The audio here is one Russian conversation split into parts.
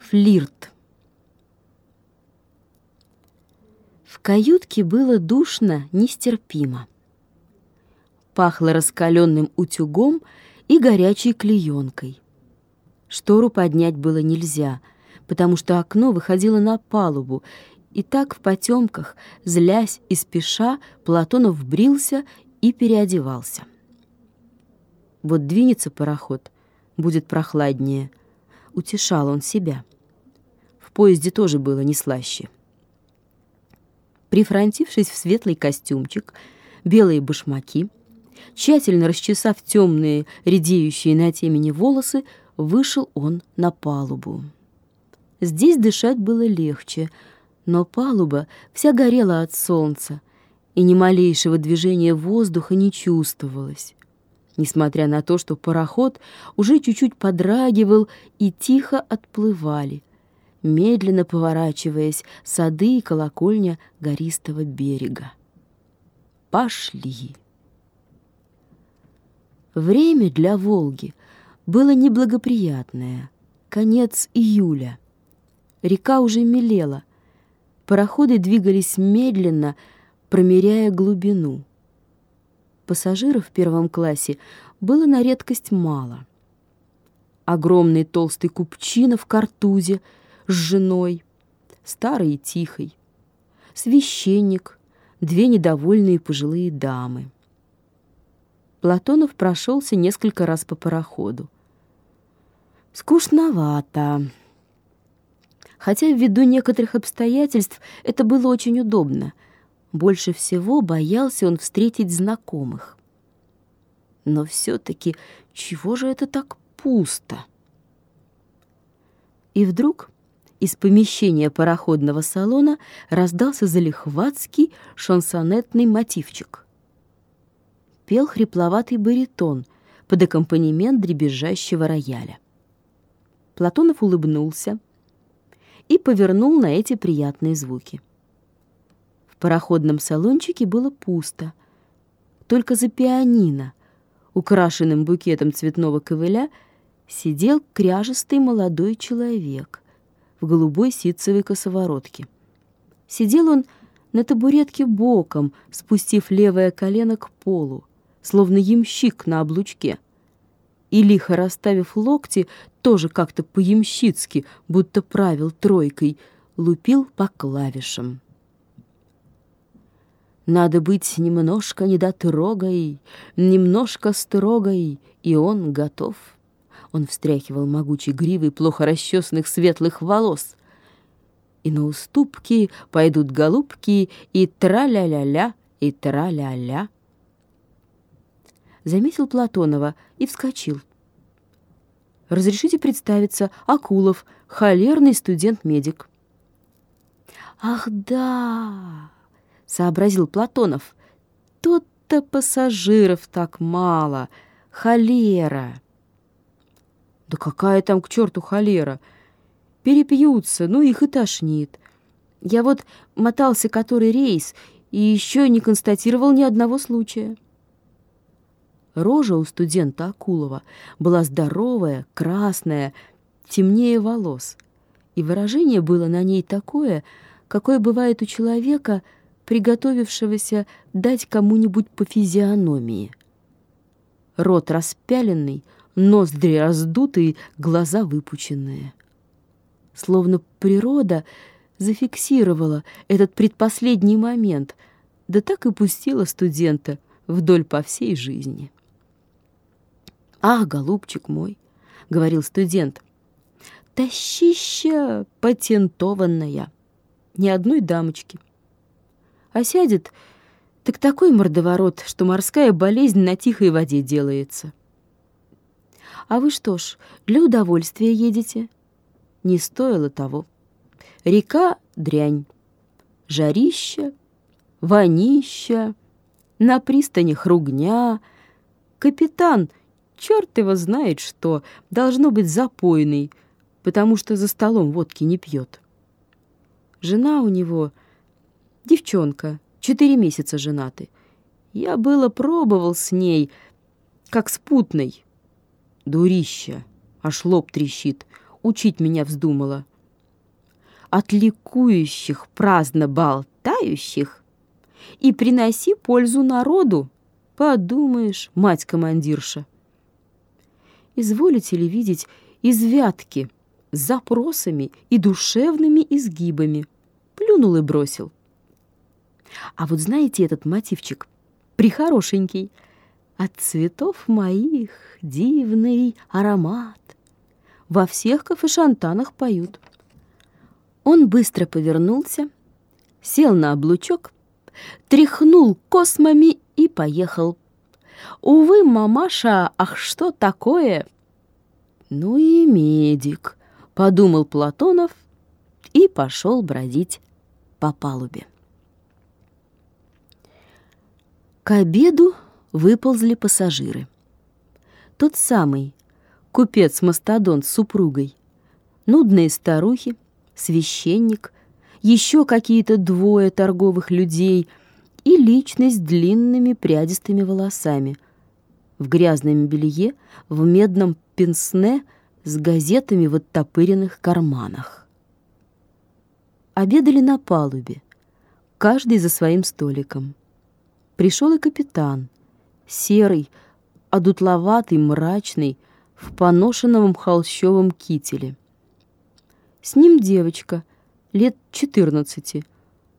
Флирт. В каютке было душно нестерпимо. Пахло раскаленным утюгом и горячей клеенкой. Штору поднять было нельзя, потому что окно выходило на палубу, и так в потемках, злясь и спеша, Платонов брился и переодевался. Вот двинется пароход, будет прохладнее. Утешал он себя. В поезде тоже было не слаще. Прифронтившись в светлый костюмчик, белые башмаки, тщательно расчесав темные, редеющие на темени волосы, вышел он на палубу. Здесь дышать было легче, но палуба вся горела от солнца, и ни малейшего движения воздуха не чувствовалось несмотря на то, что пароход уже чуть-чуть подрагивал и тихо отплывали, медленно поворачиваясь сады и колокольня гористого берега. Пошли. Время для Волги было неблагоприятное. Конец июля. Река уже мелела. Пароходы двигались медленно, промеряя глубину пассажиров в первом классе было на редкость мало. Огромный толстый купчина в картузе с женой, старый и тихой, священник, две недовольные пожилые дамы. Платонов прошелся несколько раз по пароходу. Скучновато. Хотя ввиду некоторых обстоятельств это было очень удобно — больше всего боялся он встретить знакомых. Но все-таки чего же это так пусто? И вдруг из помещения пароходного салона раздался залихватский шансонетный мотивчик. Пел хрипловатый баритон под аккомпанемент дребезжащего рояля. Платонов улыбнулся и повернул на эти приятные звуки пароходном салончике было пусто. Только за пианино, украшенным букетом цветного ковыля, сидел кряжестый молодой человек в голубой ситцевой косоворотке. Сидел он на табуретке боком, спустив левое колено к полу, словно ямщик на облучке. И, лихо расставив локти, тоже как-то по-ямщицки, будто правил тройкой, лупил по клавишам. Надо быть немножко недотрогой, немножко строгой, и он готов. Он встряхивал могучей гривой плохо расчесанных светлых волос. И на уступки пойдут голубки, и тра-ля-ля-ля, и тра-ля-ля. Заметил Платонова и вскочил. «Разрешите представиться, Акулов, холерный студент-медик». «Ах, да!» Сообразил Платонов. Тут-то пассажиров так мало. Холера. Да какая там к черту холера? Перепьются, ну их и тошнит. Я вот мотался который рейс и еще не констатировал ни одного случая. Рожа у студента Акулова была здоровая, красная, темнее волос, и выражение было на ней такое, какое бывает у человека — приготовившегося дать кому-нибудь по физиономии. Рот распяленный, ноздри раздутые, глаза выпученные. Словно природа зафиксировала этот предпоследний момент, да так и пустила студента вдоль по всей жизни. «Ах, голубчик мой!» — говорил студент. «Тащища патентованная! Ни одной дамочки!» А сядет, так такой мордоворот, что морская болезнь на тихой воде делается. А вы что ж, для удовольствия едете? Не стоило того. Река — дрянь, жарища, вонища, на пристанях ругня. Капитан, черт его знает что, должно быть запойный, потому что за столом водки не пьет. Жена у него Девчонка, четыре месяца женаты. Я было пробовал с ней, как с путной. Дурища, аж лоб трещит. учить меня вздумала. От ликующих, праздно болтающих и приноси пользу народу, подумаешь, мать-командирша. Изволите ли видеть извятки с запросами и душевными изгибами? Плюнул и бросил. А вот знаете этот мотивчик? Прихорошенький. От цветов моих дивный аромат. Во всех кафешантанах поют. Он быстро повернулся, сел на облучок, тряхнул космами и поехал. Увы, мамаша, ах, что такое? Ну и медик, подумал Платонов и пошел бродить по палубе. К обеду выползли пассажиры. Тот самый купец-мастодон с супругой, нудные старухи, священник, еще какие-то двое торговых людей и личность с длинными прядистыми волосами, в грязном белье, в медном пенсне с газетами в оттопыренных карманах. Обедали на палубе, каждый за своим столиком. Пришел и капитан, серый, одутловатый, мрачный, в поношенном холщовом кителе. С ним девочка, лет четырнадцати,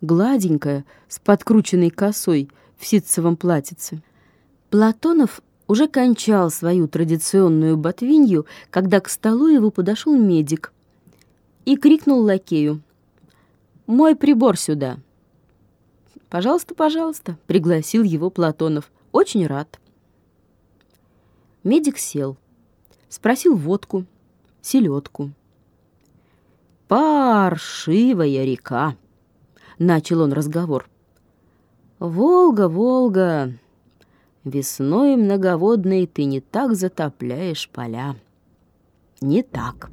гладенькая, с подкрученной косой в ситцевом платьице. Платонов уже кончал свою традиционную ботвинью, когда к столу его подошел медик и крикнул лакею «Мой прибор сюда!» «Пожалуйста, пожалуйста», — пригласил его Платонов. «Очень рад». Медик сел, спросил водку, селедку. «Паршивая река», — начал он разговор. «Волга, Волга, весной многоводной ты не так затопляешь поля. Не так.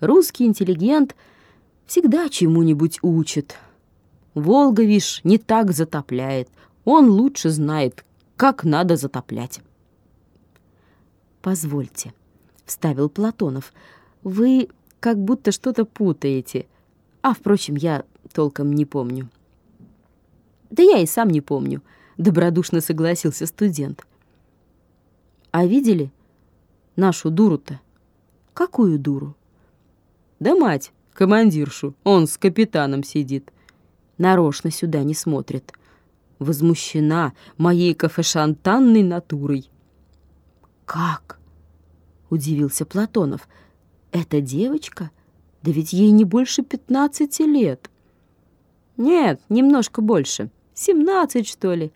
Русский интеллигент всегда чему-нибудь учит, Волга, вишь, не так затопляет. Он лучше знает, как надо затоплять. «Позвольте», — вставил Платонов, — «вы как будто что-то путаете. А, впрочем, я толком не помню». «Да я и сам не помню», — добродушно согласился студент. «А видели нашу дуру-то?» «Какую дуру?» «Да мать, командиршу, он с капитаном сидит нарочно сюда не смотрит. Возмущена моей кафешантанной натурой. «Как?» — удивился Платонов. «Эта девочка? Да ведь ей не больше пятнадцати лет». «Нет, немножко больше. Семнадцать, что ли.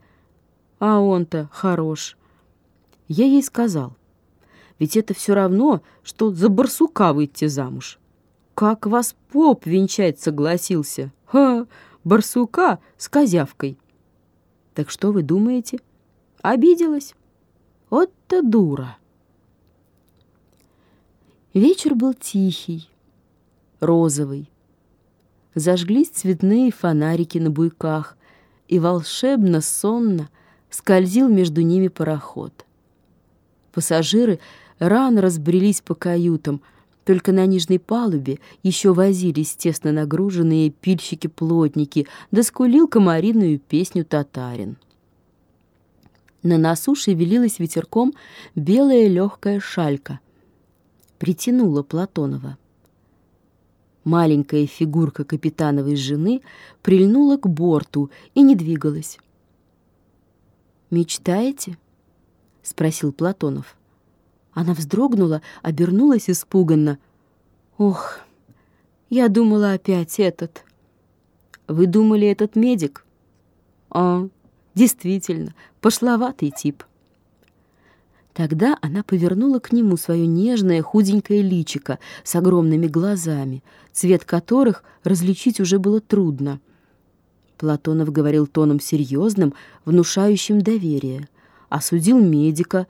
А он-то хорош». Я ей сказал. «Ведь это все равно, что за барсука выйти замуж. Как вас поп венчать согласился? Ха!» Барсука с козявкой. Так что вы думаете? Обиделась? Вот-то дура. Вечер был тихий, розовый. Зажглись цветные фонарики на буйках, и волшебно, сонно скользил между ними пароход. Пассажиры рано разбрелись по каютам — только на нижней палубе еще возились тесно нагруженные пильщики-плотники, да скулил комариную песню татарин. На носу шевелилась ветерком белая легкая шалька. Притянула Платонова. Маленькая фигурка капитановой жены прильнула к борту и не двигалась. «Мечтаете?» — спросил Платонов. Она вздрогнула, обернулась испуганно. «Ох, я думала опять этот». «Вы думали, этот медик?» «А, действительно, пошловатый тип». Тогда она повернула к нему свое нежное худенькое личико с огромными глазами, цвет которых различить уже было трудно. Платонов говорил тоном серьезным, внушающим доверие. Осудил медика,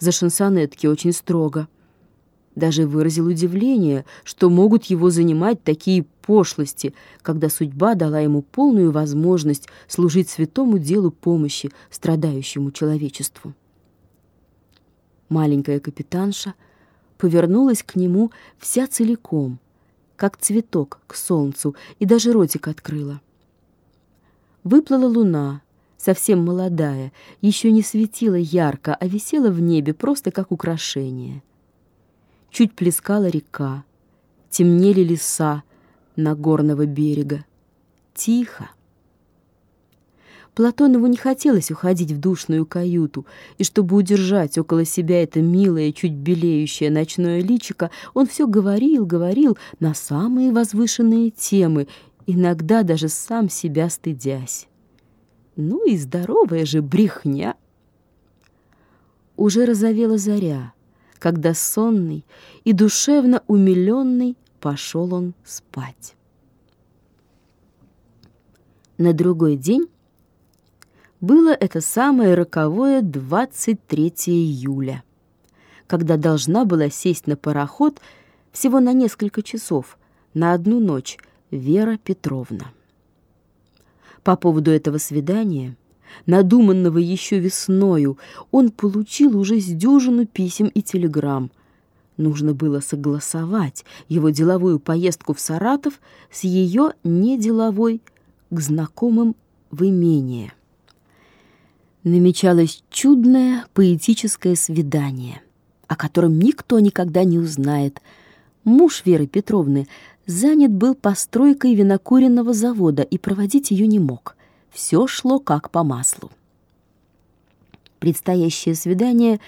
за шансонетки очень строго. Даже выразил удивление, что могут его занимать такие пошлости, когда судьба дала ему полную возможность служить святому делу помощи страдающему человечеству. Маленькая капитанша повернулась к нему вся целиком, как цветок к солнцу, и даже ротик открыла. Выплыла луна, совсем молодая, еще не светила ярко, а висела в небе просто как украшение. Чуть плескала река, темнели леса на горного берега. Тихо. Платонову не хотелось уходить в душную каюту, и чтобы удержать около себя это милое, чуть белеющее ночное личико, он все говорил, говорил на самые возвышенные темы, иногда даже сам себя стыдясь. Ну и здоровая же брехня. Уже разовела заря, когда сонный и душевно умиленный пошел он спать. На другой день было это самое роковое 23 июля, когда должна была сесть на пароход всего на несколько часов, на одну ночь, Вера Петровна. По поводу этого свидания, надуманного еще весною, он получил уже с дюжину писем и телеграмм. Нужно было согласовать его деловую поездку в Саратов с ее неделовой к знакомым в имение. Намечалось чудное поэтическое свидание, о котором никто никогда не узнает. Муж Веры Петровны занят был постройкой винокуренного завода и проводить ее не мог. Все шло как по маслу. Предстоящее свидание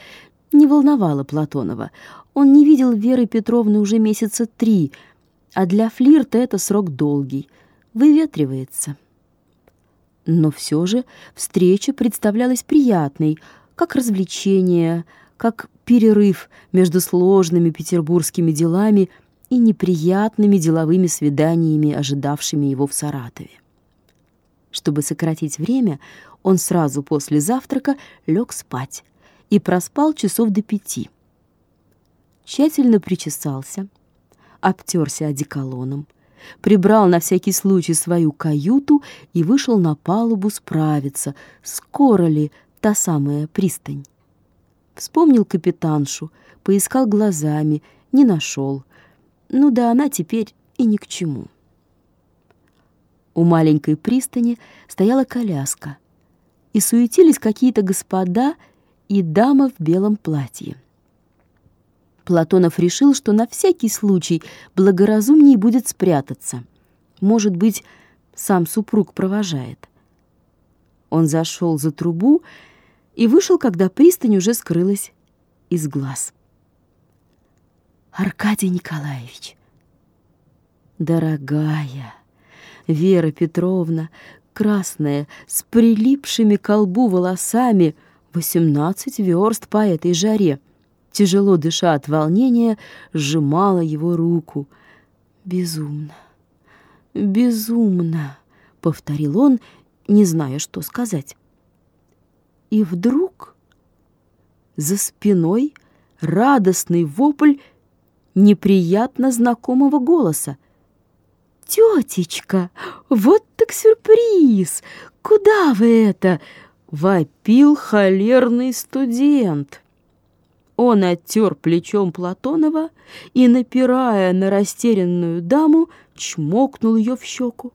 не волновало Платонова. Он не видел Веры Петровны уже месяца три, а для флирта это срок долгий. Выветривается. Но все же встреча представлялась приятной, как развлечение, как перерыв между сложными петербургскими делами и неприятными деловыми свиданиями, ожидавшими его в Саратове. Чтобы сократить время, он сразу после завтрака лег спать и проспал часов до пяти. Тщательно причесался, обтерся одеколоном, прибрал на всякий случай свою каюту и вышел на палубу справиться, скоро ли та самая пристань. Вспомнил капитаншу, поискал глазами, не нашел. Ну да она теперь и ни к чему. У маленькой пристани стояла коляска, и суетились какие-то господа и дама в белом платье. Платонов решил, что на всякий случай благоразумнее будет спрятаться. Может быть, сам супруг провожает. Он зашел за трубу и вышел, когда пристань уже скрылась из глаз. Аркадий Николаевич. Дорогая Вера Петровна, красная, с прилипшими к колбу волосами, восемнадцать верст по этой жаре, тяжело дыша от волнения, сжимала его руку. «Безумно, безумно», — повторил он, не зная, что сказать. И вдруг за спиной радостный вопль неприятно знакомого голоса. «Тетечка, вот так сюрприз! Куда вы это?» — вопил холерный студент. Он оттер плечом Платонова и, напирая на растерянную даму, чмокнул ее в щеку.